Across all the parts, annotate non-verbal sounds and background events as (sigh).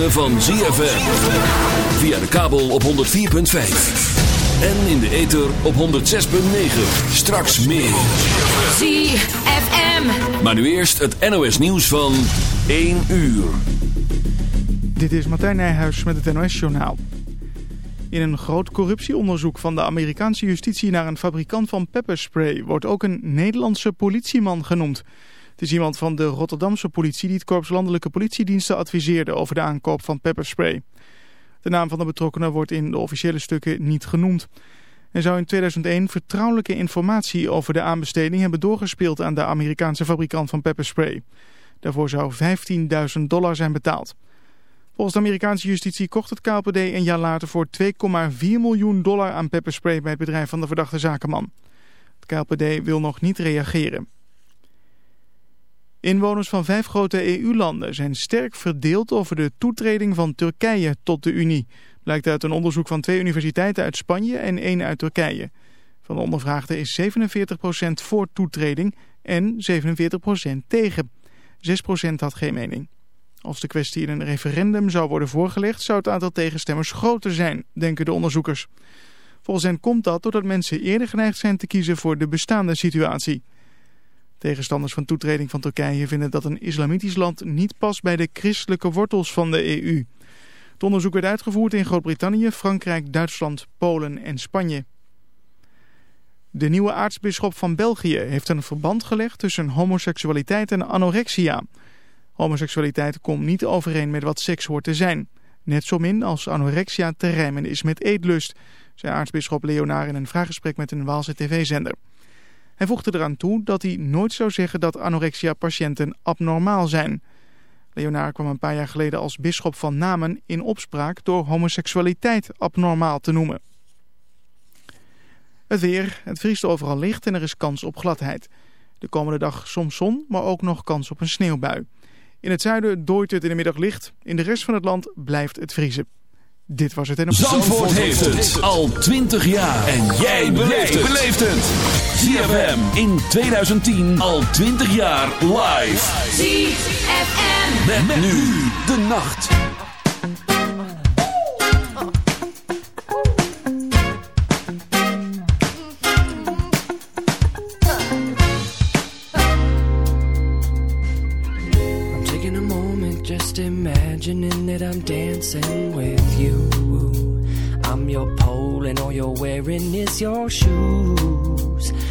ritme van ZFM. Via de kabel op 104.5. En in de ether op 106.9. Straks meer. ZFM. Maar nu eerst het NOS nieuws van 1 uur. Dit is Martijn Nijhuis met het NOS-journaal. In een groot corruptieonderzoek van de Amerikaanse justitie naar een fabrikant van pepperspray wordt ook een Nederlandse politieman genoemd. Het is iemand van de Rotterdamse politie die het Korps Landelijke Politiediensten adviseerde over de aankoop van pepperspray. De naam van de betrokkenen wordt in de officiële stukken niet genoemd. Hij zou in 2001 vertrouwelijke informatie over de aanbesteding hebben doorgespeeld aan de Amerikaanse fabrikant van pepperspray. Daarvoor zou 15.000 dollar zijn betaald. Volgens de Amerikaanse justitie kocht het KLPD een jaar later voor 2,4 miljoen dollar aan pepperspray bij het bedrijf van de verdachte zakenman. Het KLPD wil nog niet reageren. Inwoners van vijf grote EU-landen zijn sterk verdeeld over de toetreding van Turkije tot de Unie. Blijkt uit een onderzoek van twee universiteiten uit Spanje en één uit Turkije. Van de ondervraagden is 47% voor toetreding en 47% tegen. 6% had geen mening. Als de kwestie in een referendum zou worden voorgelegd, zou het aantal tegenstemmers groter zijn, denken de onderzoekers. Volgens hen komt dat doordat mensen eerder geneigd zijn te kiezen voor de bestaande situatie. Tegenstanders van toetreding van Turkije vinden dat een islamitisch land niet past bij de christelijke wortels van de EU. Het onderzoek werd uitgevoerd in Groot-Brittannië, Frankrijk, Duitsland, Polen en Spanje. De nieuwe aartsbisschop van België heeft een verband gelegd tussen homoseksualiteit en anorexia. Homoseksualiteit komt niet overeen met wat seks hoort te zijn. Net zo min als anorexia te rijmen is met eetlust, zei aartsbisschop Leonaar in een vraaggesprek met een Waalse tv-zender. Hij voegde eraan toe dat hij nooit zou zeggen dat anorexia-patiënten abnormaal zijn. Leonaar kwam een paar jaar geleden als bisschop van Namen in opspraak door homoseksualiteit abnormaal te noemen. Het weer, het vriest overal licht en er is kans op gladheid. De komende dag soms zon, maar ook nog kans op een sneeuwbui. In het zuiden dooit het in de middag licht, in de rest van het land blijft het vriezen. Dit was het en op Zandvoort heeft het al 20 jaar. En jij beleeft het. ZFM in 2010 al 20 jaar live. ZFM. Met, met nu de nacht. I'm taking a moment just imagining that I'm dancing with you. I'm your pole and all you're wearing is your shoes.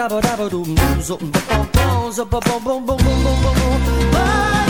Double double doom doom zoom boom boom boom boom boom bom, bom, bom, bom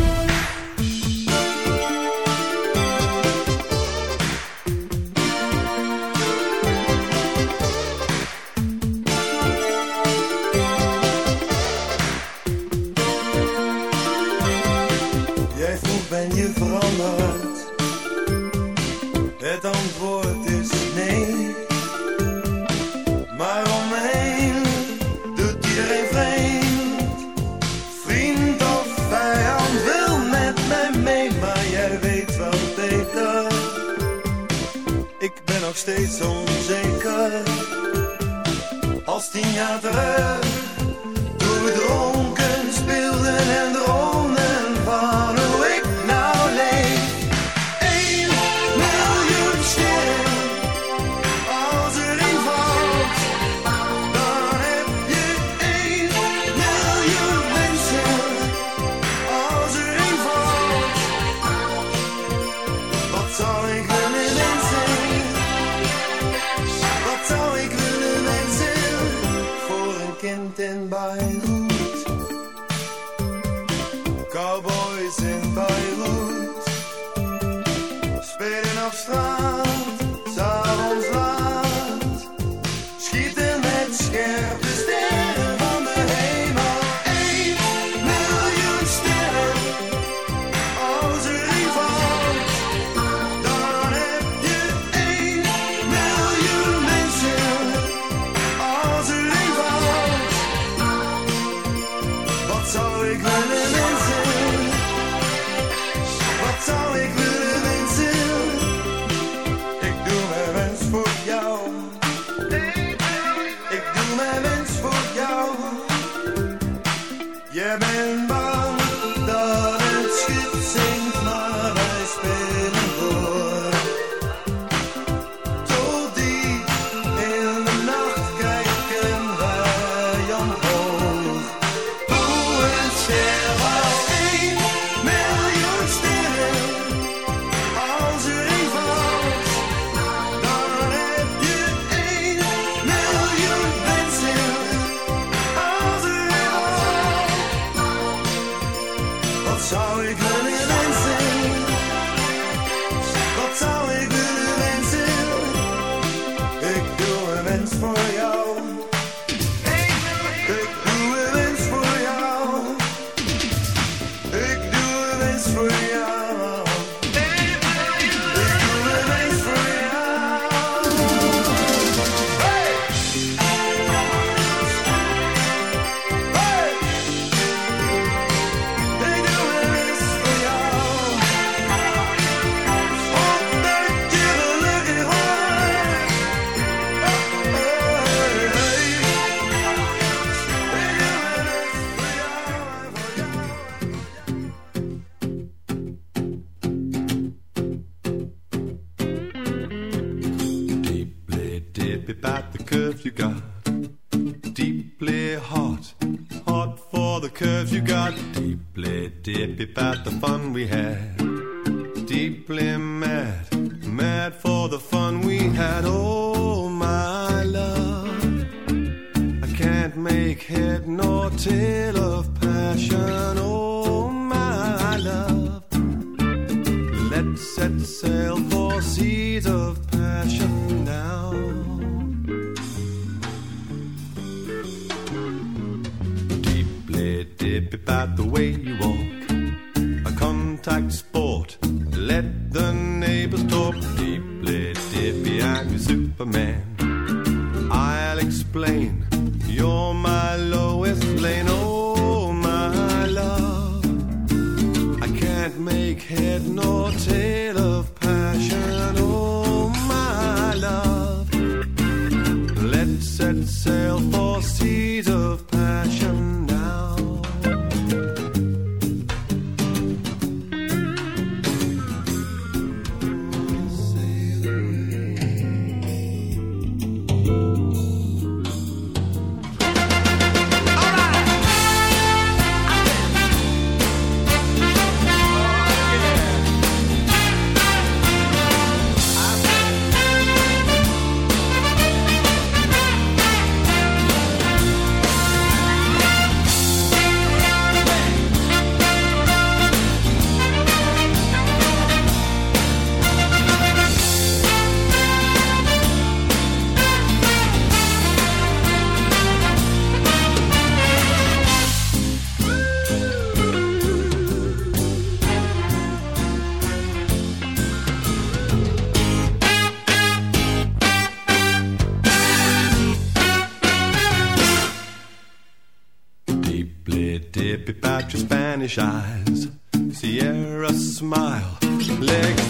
about the curve you got. Deeply hot, hot for the curve you got. Deeply dip about the fun we had. Spanish eyes, Sierra smile, Leg (laughs)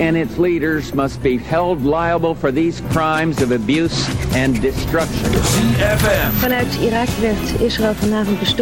and its leaders must be held liable for these crimes of abuse and destruction. CFM. Vanuit Irak werd Israël vanavond bestormd.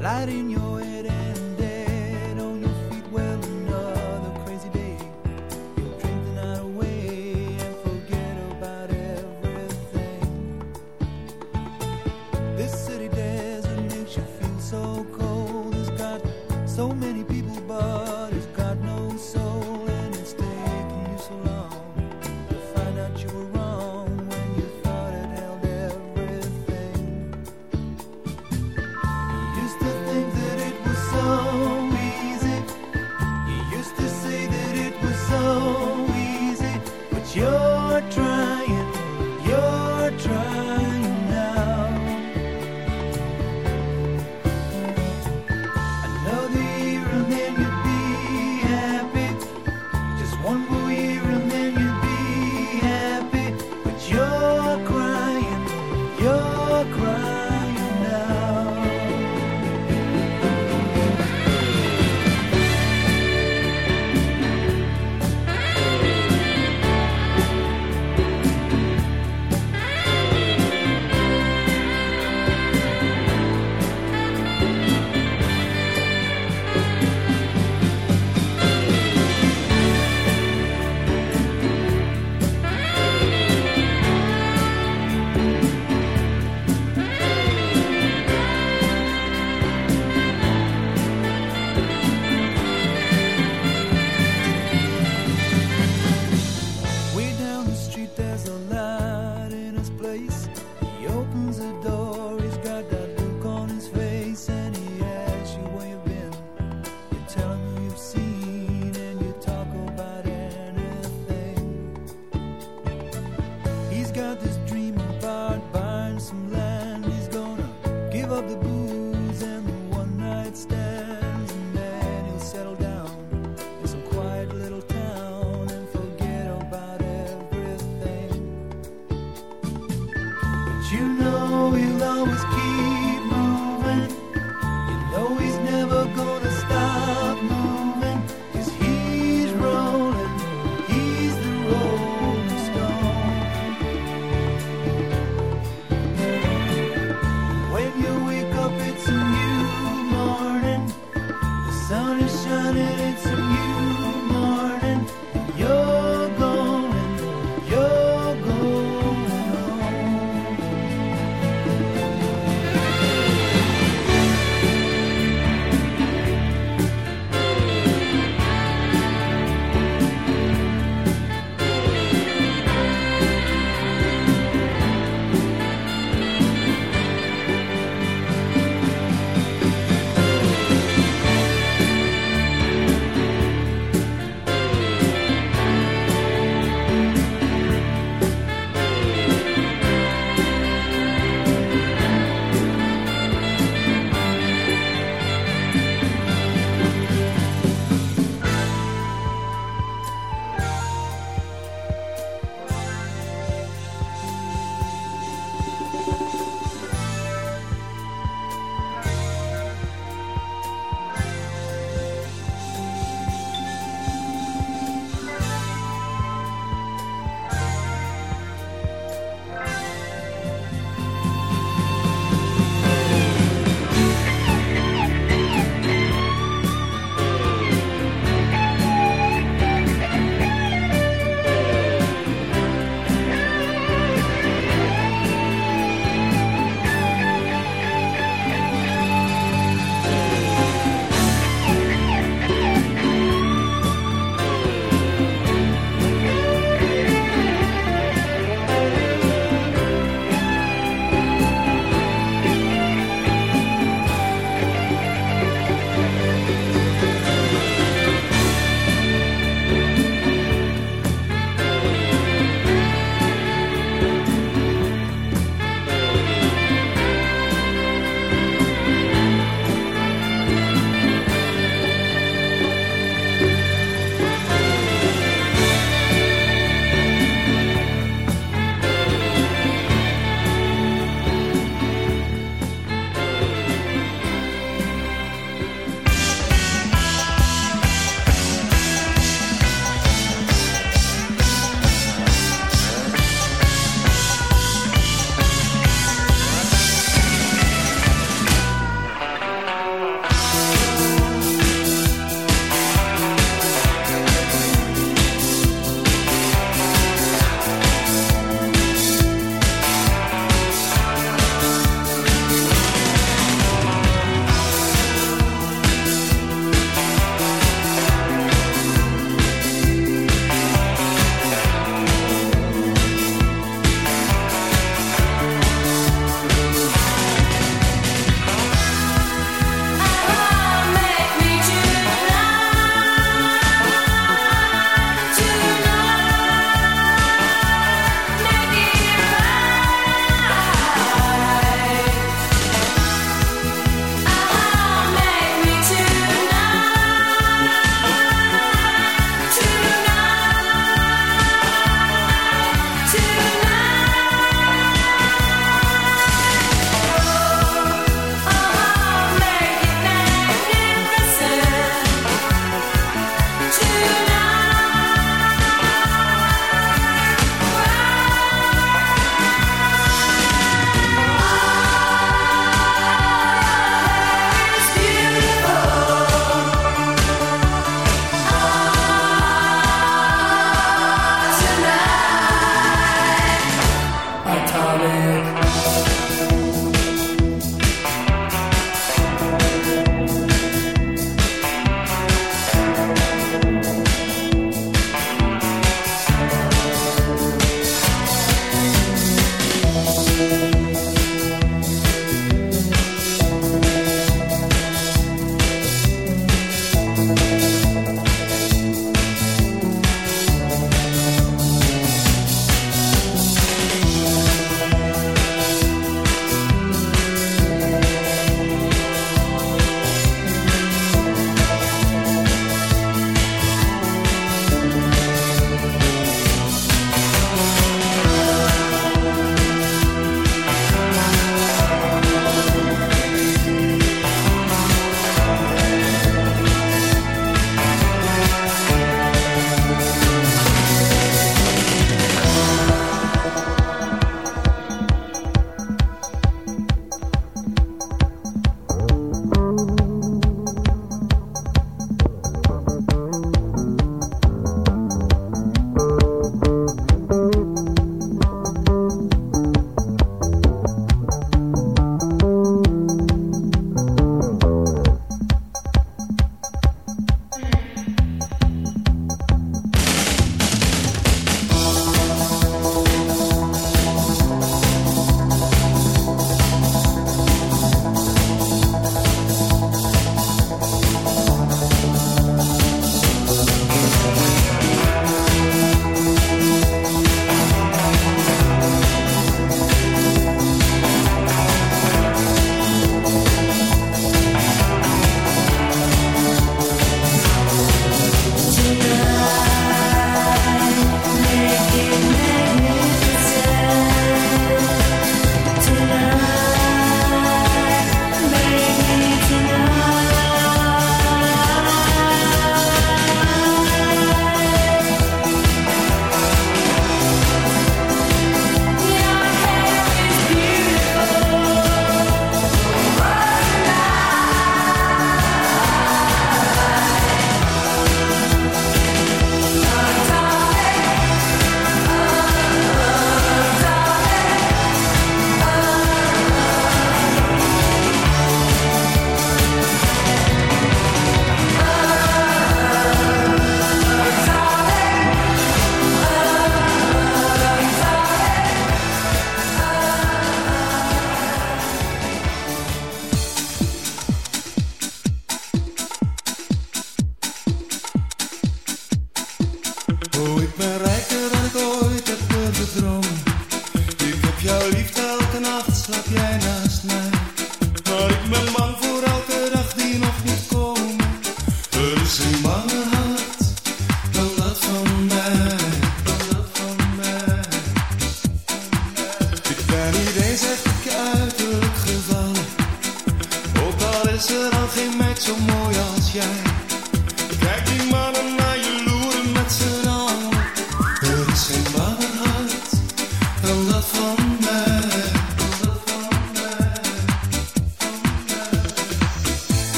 light in your head.